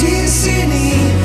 destiny.